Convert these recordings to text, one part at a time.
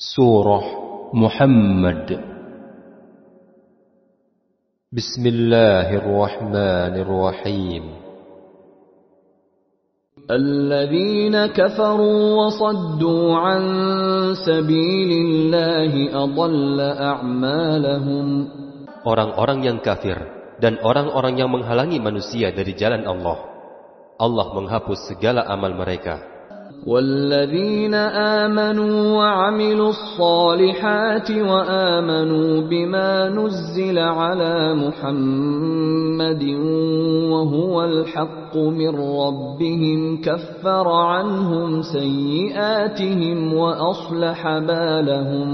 سورة محمد بسم الله الرحمن الرحيم الذين كفروا وصدوا عن سبيل الله أضل أعمالهم Orang-orang yang kafir dan orang-orang yang menghalangi manusia dari jalan Allah. Allah menghapus segala amal mereka. والذين آمنوا وعملوا الصالحات وآمنوا بما نزل على محمد وهو الحق من ربهم كفر عنهم سيئاتهم وأصلح بالهم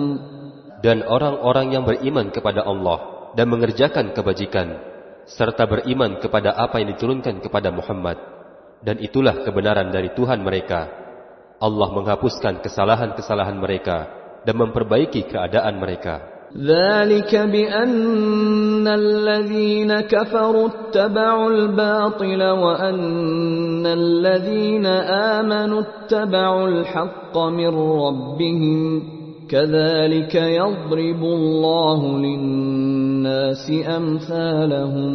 Dan orang-orang yang beriman kepada Allah dan mengerjakan kebajikan, serta beriman kepada apa yang diturunkan kepada Muhammad. Dan itulah kebenaran dari Tuhan mereka. Allah menghapuskan kesalahan-kesalahan mereka dan memperbaiki keadaan mereka. ذلك بأن الذين كفروا اتبعوا الباطل وأن الذين آمنوا اتبعوا الحق من ربهم كذلك يضرب الله للناس أمثالهم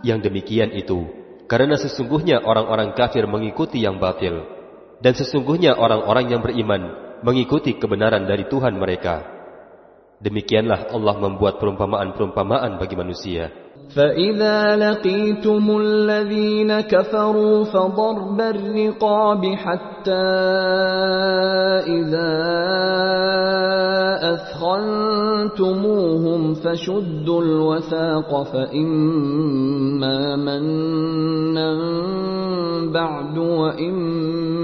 Yang demikian itu, karena sesungguhnya orang-orang kafir mengikuti yang batil, dan sesungguhnya orang-orang yang beriman mengikuti kebenaran dari Tuhan mereka. Demikianlah Allah membuat perumpamaan-perumpamaan bagi manusia. فإذا لقيتم الذين كفروا فضرب الرقاب حتى إذا أثخنتموهم فشدوا الوثاق فإما منا بعد وإما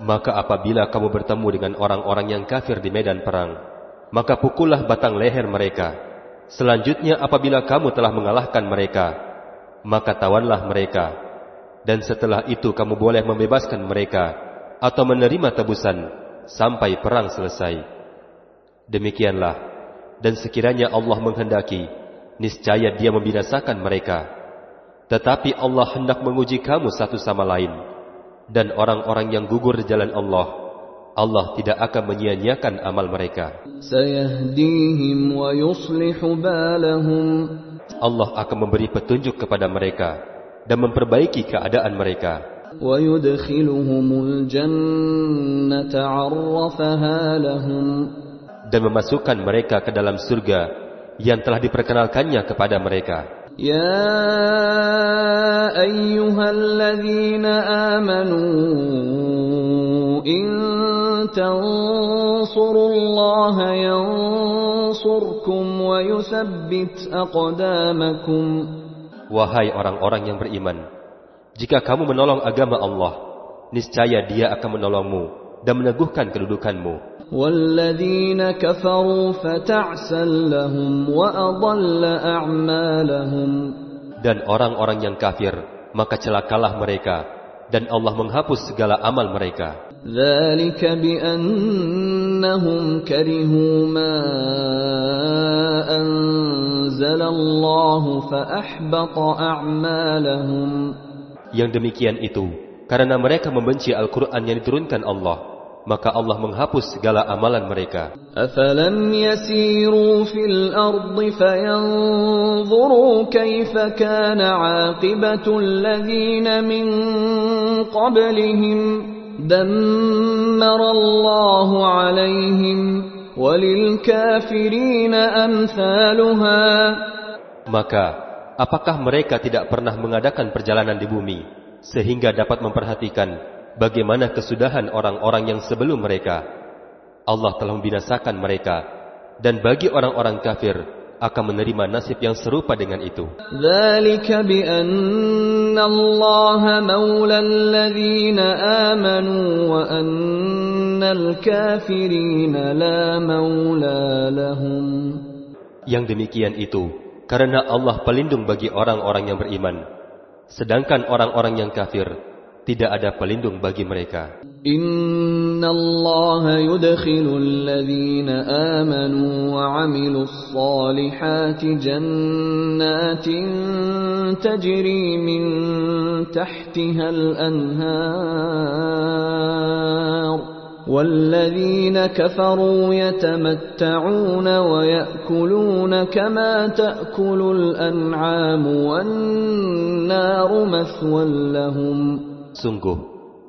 Maka apabila kamu bertemu dengan orang-orang yang kafir di medan perang, maka pukullah batang leher mereka. Selanjutnya apabila kamu telah mengalahkan mereka, maka tawanlah mereka. Dan setelah itu kamu boleh membebaskan mereka atau menerima tebusan sampai perang selesai. Demikianlah. Dan sekiranya Allah menghendaki, niscaya dia membinasakan mereka. Tetapi Allah hendak menguji kamu satu sama lain dan orang-orang yang gugur di jalan Allah. Allah tidak akan menyia-nyiakan amal mereka. Allah akan memberi petunjuk kepada mereka dan memperbaiki keadaan mereka. Dan memasukkan mereka ke dalam surga yang telah diperkenalkannya kepada mereka. يا أيها الذين آمنوا إن تنصروا الله ينصركم ويثبت أقدامكم Wahai orang-orang yang beriman, jika kamu menolong agama Allah, niscaya Dia akan menolongmu dan meneguhkan kedudukanmu. والذين كفروا فتعسا لهم وأضل أعمالهم Dan orang-orang yang kafir, maka celakalah mereka, dan Allah menghapus segala amal mereka. ذلك بأنهم كرهوا ما أنزل الله فأحبط أعمالهم Yang demikian itu, karena mereka membenci Al-Quran yang diturunkan Allah, maka Allah menghapus segala amalan mereka. أفلم يسيروا في الأرض فينظروا كيف كان عاقبة الذين من قبلهم دمر الله عليهم وللكافرين أمثالها Maka, apakah mereka tidak pernah mengadakan perjalanan di bumi, sehingga dapat memperhatikan bagaimana kesudahan orang-orang yang sebelum mereka. Allah telah membinasakan mereka, dan bagi orang-orang kafir akan menerima nasib yang serupa dengan itu. Yang demikian itu karena Allah pelindung bagi orang-orang yang beriman, sedangkan orang-orang yang kafir tidak ada pelindung bagi mereka. Inna Allah yudkhilu alladhina amanu wa amilu salihati jannatin tajri min tahtiha al-anhar. والذين كفروا يتمتعون ويأكلون كما تأكل الأنعام والنار مثوى لهم Sungguh,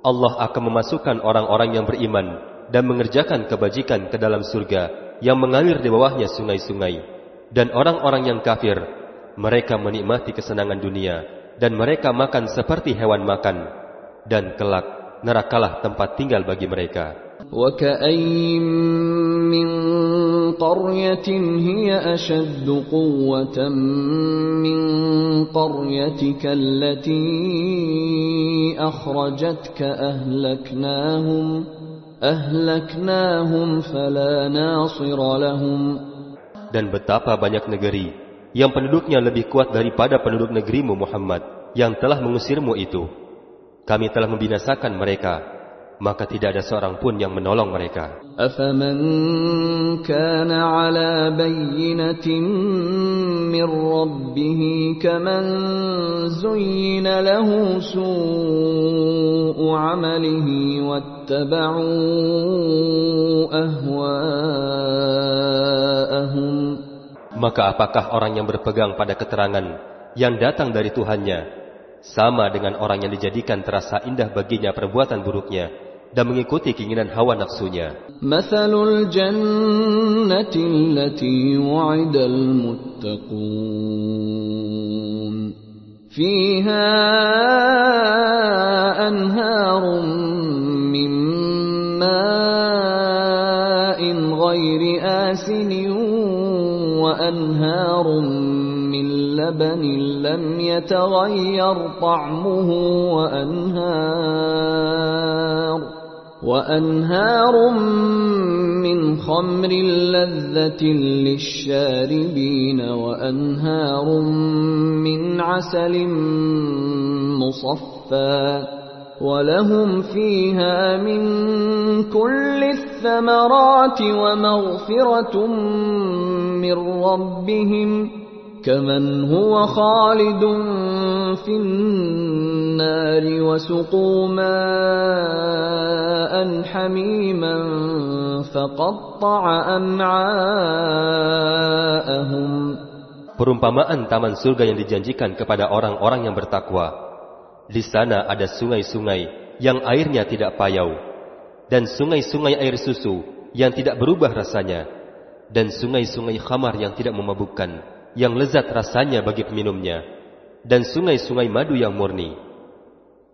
Allah akan memasukkan orang-orang yang beriman dan mengerjakan kebajikan ke dalam surga yang mengalir di bawahnya sungai-sungai. Dan orang-orang yang kafir, mereka menikmati kesenangan dunia dan mereka makan seperti hewan makan. Dan kelak, nerakalah tempat tinggal bagi mereka. وكأين من قرية هي أشد قوة من قريتك التي أخرجتك أهلكناهم أهلكناهم فلا ناصر لهم Dan betapa banyak negeri yang penduduknya lebih kuat daripada penduduk negerimu Muhammad yang telah mengusirmu itu. Kami telah membinasakan mereka, maka tidak ada seorang pun yang menolong mereka. أفمن كان على بينة من ربه كمن زين له سوء عمله واتبعوا أهواءهم Maka apakah orang yang berpegang pada keterangan yang datang dari Tuhannya sama dengan orang yang dijadikan terasa indah baginya perbuatan buruknya dan mengikuti keinginan hawa nafsunya. Masalul jannati allati wa'idal muttaqun fiha anharun min ma'in ghairi asinin wa anharun labanin lam لم يتغير wa وأنهار وأنهار من خمر لذة للشاربين وأنهار من عسل مصفى ولهم فيها من كل الثمرات ومغفرة من ربهم كمن هو خالد في النار وسقوا ماء حميما فقطع أمعاءهم Perumpamaan taman surga yang dijanjikan kepada orang-orang yang bertakwa. Di sana ada sungai-sungai yang airnya tidak payau, dan sungai-sungai air susu yang tidak berubah rasanya, dan sungai-sungai khamar yang tidak memabukkan, yang lezat rasanya bagi peminumnya, dan sungai-sungai madu yang murni.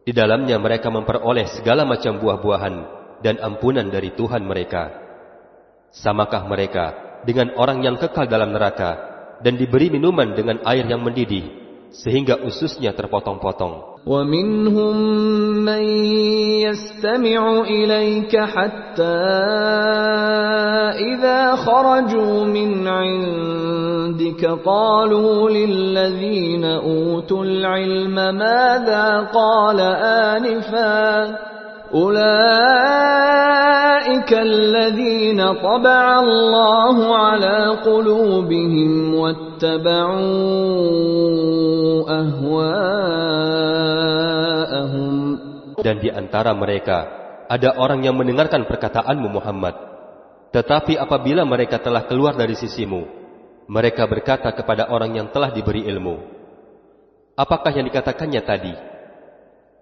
Di dalamnya mereka memperoleh segala macam buah-buahan dan ampunan dari Tuhan mereka. Samakah mereka dengan orang yang kekal dalam neraka dan diberi minuman dengan air yang mendidih sehingga ususnya terpotong-potong. ومنهم من يستمع إليك حتى إذا خرجوا من عندك قالوا للذين أوتوا العلم ماذا قال آنفا أولئك الذين طبع الله على قلوبهم واتبعوا أهواءهم Dan di antara mereka ada orang yang mendengarkan perkataanmu Muhammad. Tetapi apabila mereka telah keluar dari sisimu, mereka berkata kepada orang yang telah diberi ilmu, Apakah yang dikatakannya tadi?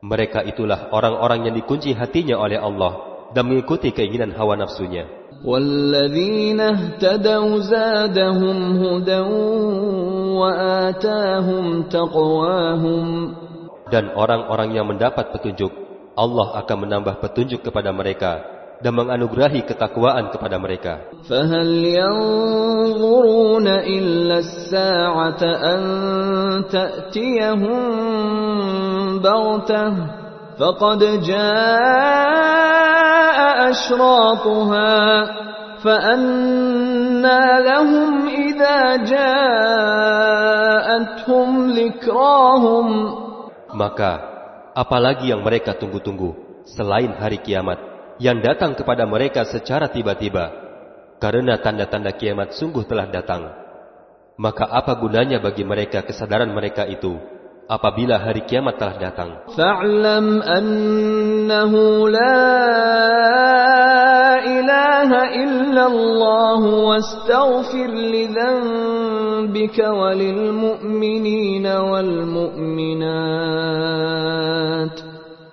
Mereka itulah orang-orang yang dikunci hatinya oleh Allah dan mengikuti keinginan hawa nafsunya. والذين اهتدوا زادهم هدى وآتاهم تقواهم Dan orang-orang yang mendapat petunjuk, Allah akan menambah petunjuk kepada mereka dan menganugerahi ketakwaan kepada mereka. فهل ينظرون إلا الساعة أن تأتيهم بغتة فقد جاء أشراطها فأنى لهم إذا جاءتهم ذكراهم Maka, apalagi yang mereka tunggu-tunggu selain hari kiamat yang datang kepada mereka secara tiba-tiba, karena tanda-tanda kiamat sungguh telah datang. Maka apa gunanya bagi mereka kesadaran mereka itu apabila hari kiamat telah datang? Fa'lam annahu la ilaha illallah wastaghfir li dhanbika walil mu'minina wal mu'minat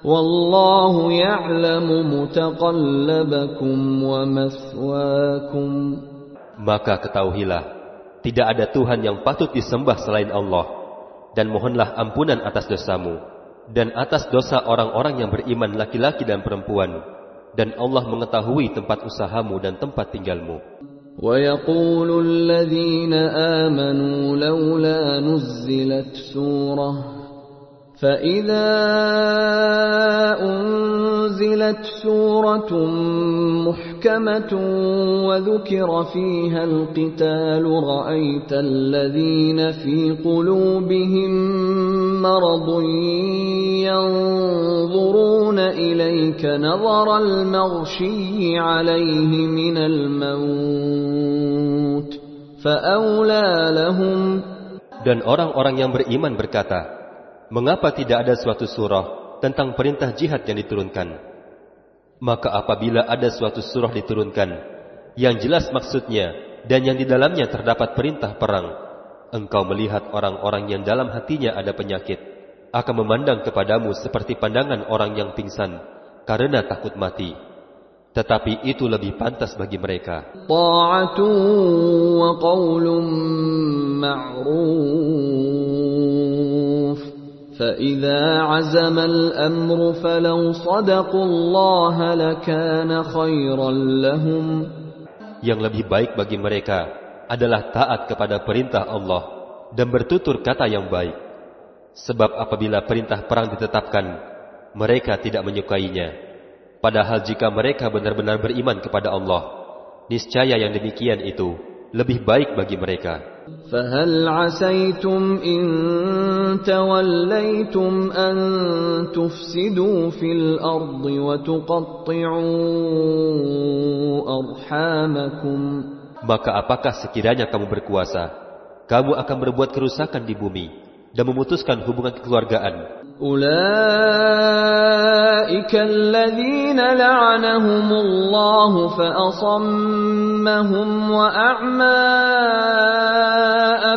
والمؤمنات والله يعلم متقلبكم ومثواكم Maka ketahuilah, tidak ada Tuhan yang patut disembah selain Allah, dan mohonlah ampunan atas dosamu, dan atas dosa orang-orang yang beriman laki-laki dan perempuan, dan Allah mengetahui tempat usahamu dan tempat tinggalmu. ويقول الذين آمنوا لولا نزلت سورة فإذا أنزلت سورة محكمة وذكر فيها القتال رأيت الذين في قلوبهم مرض ينظرون إليك نظر المغشي عليه من الموت فأولى لهم Dan orang-orang yang beriman berkata, mengapa tidak ada suatu surah tentang perintah jihad yang diturunkan? Maka apabila ada suatu surah diturunkan, yang jelas maksudnya dan yang di dalamnya terdapat perintah perang, engkau melihat orang-orang yang dalam hatinya ada penyakit, akan memandang kepadamu seperti pandangan orang yang pingsan, karena takut mati tetapi itu lebih pantas bagi mereka. Ta'atun wa qawlum ma'ruf فإذا عزم الأمر فلو صدقوا الله لكان خيرا لهم Yang lebih baik bagi mereka adalah taat kepada perintah Allah dan bertutur kata yang baik. Sebab apabila perintah perang ditetapkan, mereka tidak menyukainya. Padahal jika mereka benar-benar beriman kepada Allah, niscaya yang demikian itu lebih baik bagi mereka. فهل عسيتم إن توليتم أن تفسدوا في الأرض وتقطعوا أرحامكم Maka apakah sekiranya kamu berkuasa, kamu akan berbuat kerusakan di bumi dan memutuskan hubungan kekeluargaan. أولئك الذين لعنهم الله فأصمهم وأعمى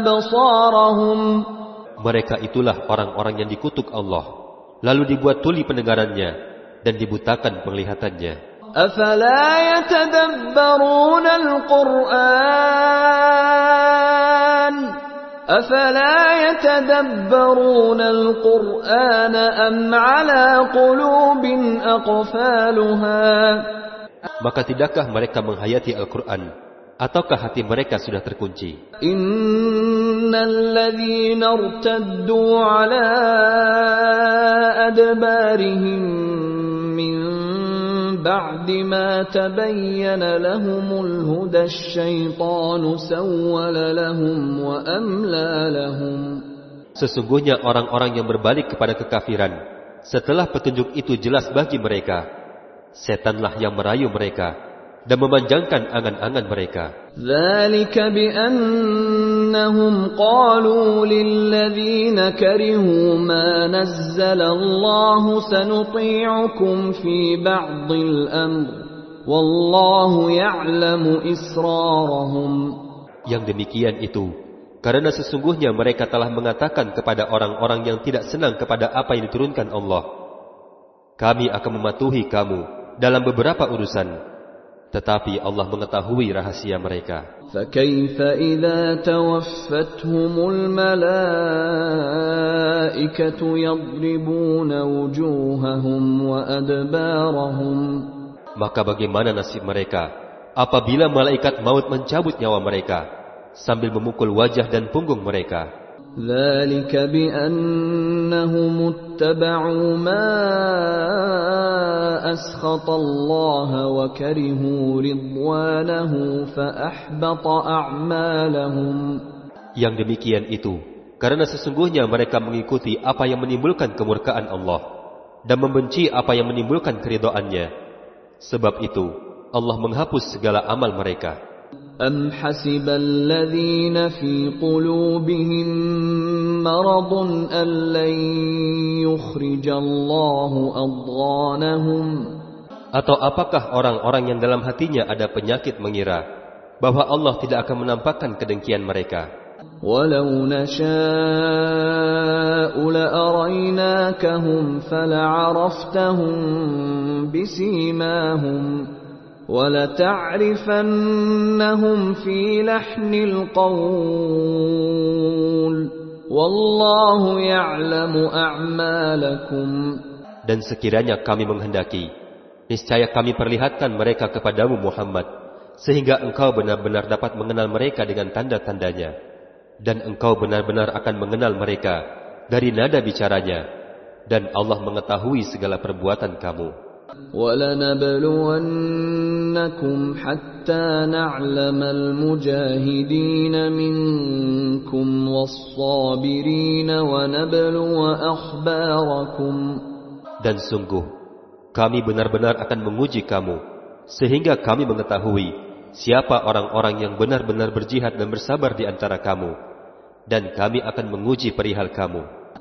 أبصارهم Mereka itulah orang-orang yang dikutuk Allah, lalu dibuat tuli pendengarannya dan dibutakan penglihatannya. أفلا يتدبرون القرآن أفلا يتدبرون القرآن أم على قلوب أقفالها Maka tidakkah mereka menghayati Al-Quran, ataukah hati mereka sudah terkunci? الذين ارتدوا على أدبارهم من بعد ما تبين لهم الهدى الشيطان سول لهم وأملى لهم Sesungguhnya orang-orang yang berbalik kepada kekafiran, setelah petunjuk itu jelas bagi mereka, setanlah yang merayu mereka dan memanjangkan angan-angan mereka. ذلك بأنهم قالوا للذين كرهوا ما نزل الله سنطيعكم في بعض الأمر والله يعلم إسرارهم Yang demikian itu, karena sesungguhnya mereka telah mengatakan kepada orang-orang yang tidak senang kepada apa yang diturunkan Allah, kami akan mematuhi kamu dalam beberapa urusan, tetapi Allah mengetahui rahasia mereka. فكيف إذا توفتهم الملائكة يضربون وجوههم وأدبارهم Maka bagaimana nasib mereka apabila malaikat maut mencabut nyawa mereka sambil memukul wajah dan punggung mereka? ذلك بأنهم اتبعوا ما أسخط الله وكرهوا رضوانه فأحبط أعمالهم Yang demikian itu, karena sesungguhnya mereka mengikuti apa yang menimbulkan kemurkaan Allah dan membenci apa yang menimbulkan keridoannya. Sebab itu, Allah menghapus segala amal mereka. أم حسب الذين في قلوبهم مرض أن لن يخرج الله أضغانهم Atau apakah orang-orang yang dalam hatinya ada penyakit mengira bahwa Allah tidak akan menampakkan kedengkian mereka? ولو نشاء لأريناكهم فلعرفتهم بسيماهم ولتعرفنهم في لحن القول dan sekiranya kami menghendaki, niscaya kami perlihatkan mereka kepadamu Muhammad, sehingga engkau benar-benar dapat mengenal mereka dengan tanda-tandanya. Dan engkau benar-benar akan mengenal mereka dari nada bicaranya. Dan Allah mengetahui segala perbuatan kamu. ولنبلونكم حتى نعلم المجاهدين منكم والصابرين ونبلو أخباركم Dan sungguh, kami benar-benar akan menguji kamu, sehingga kami mengetahui siapa orang-orang yang benar-benar berjihad dan bersabar di antara kamu, dan kami akan menguji perihal kamu.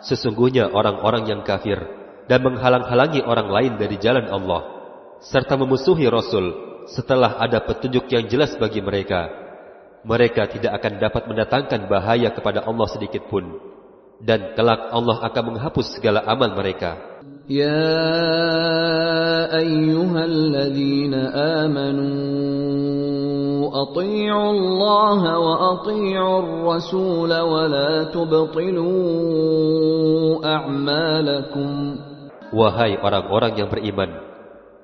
Sesungguhnya orang-orang yang kafir dan menghalang-halangi orang lain dari jalan Allah, serta memusuhi Rasul setelah ada petunjuk yang jelas bagi mereka, mereka tidak akan dapat mendatangkan bahaya kepada Allah sedikit pun. Dan kelak Allah akan menghapus segala amal mereka. يا أيها الذين آمنوا أطيعوا الله وأطيعوا الرسول ولا تبطلوا أعمالكم Wahai orang-orang yang beriman,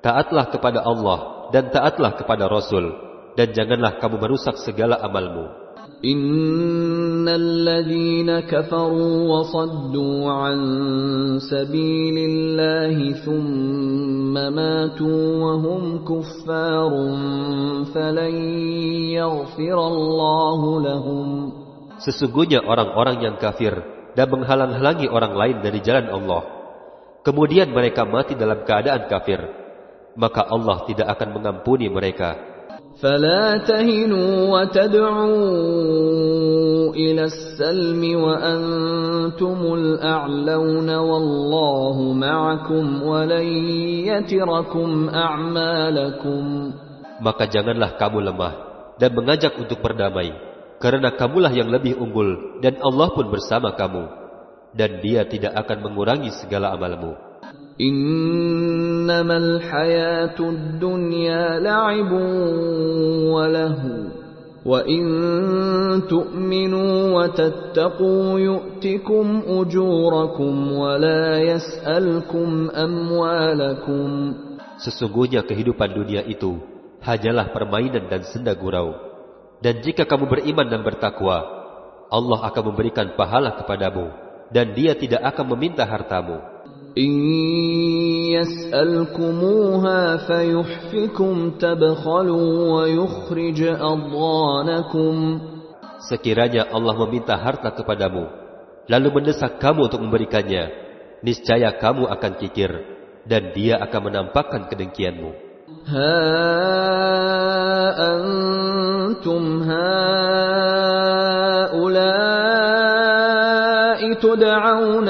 taatlah kepada Allah dan taatlah kepada Rasul, dan janganlah kamu merusak segala amalmu. إن الذين كفروا وصدوا عن سبيل الله ثم ماتوا وهم كفار فلن يغفر الله لهم Sesungguhnya orang-orang yang kafir dan menghalang-halangi orang lain dari jalan Allah, kemudian mereka mati dalam keadaan kafir, maka Allah tidak akan mengampuni mereka. فلا تهنوا وتدعوا إلى السلم وأنتم الأعلون والله معكم ولن يتركم أعمالكم Maka janganlah kamu lemah dan mengajak untuk berdamai, karena kamulah yang lebih unggul dan Allah pun bersama kamu, dan Dia tidak akan mengurangi segala amalmu. إنما الحياة الدنيا لعب وله وإن تؤمنوا وتتقوا يؤتكم أجوركم ولا يسألكم أموالكم Sesungguhnya kehidupan dunia itu hanyalah permainan dan senda gurau. Dan jika kamu beriman dan bertakwa, Allah akan memberikan pahala kepadamu, dan Dia tidak akan meminta hartamu. إن يسألكموها فيحفكم تبخلوا ويخرج أضغانكم Sekiranya Allah meminta harta kepadamu, lalu mendesak kamu untuk memberikannya, niscaya kamu akan kikir, dan Dia akan menampakkan kedengkianmu. ها أنتم هؤلاء تدعون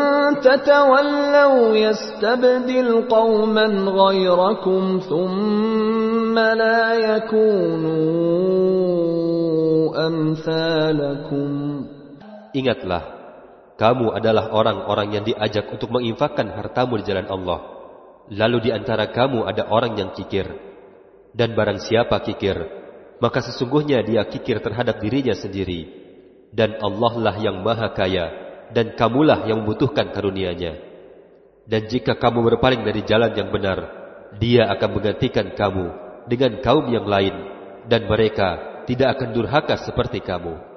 تتولوا يستبدل قوما غيركم ثم لا يكونوا أمثالكم Ingatlah, kamu adalah orang-orang yang diajak untuk menginfakkan hartamu di jalan Allah. Lalu di antara kamu ada orang yang kikir. Dan barang siapa kikir, maka sesungguhnya dia kikir terhadap dirinya sendiri. Dan Allah lah yang maha kaya, dan kamulah yang membutuhkan karunia-Nya. Dan jika kamu berpaling dari jalan yang benar, dia akan menggantikan kamu dengan kaum yang lain, dan mereka tidak akan durhaka seperti kamu.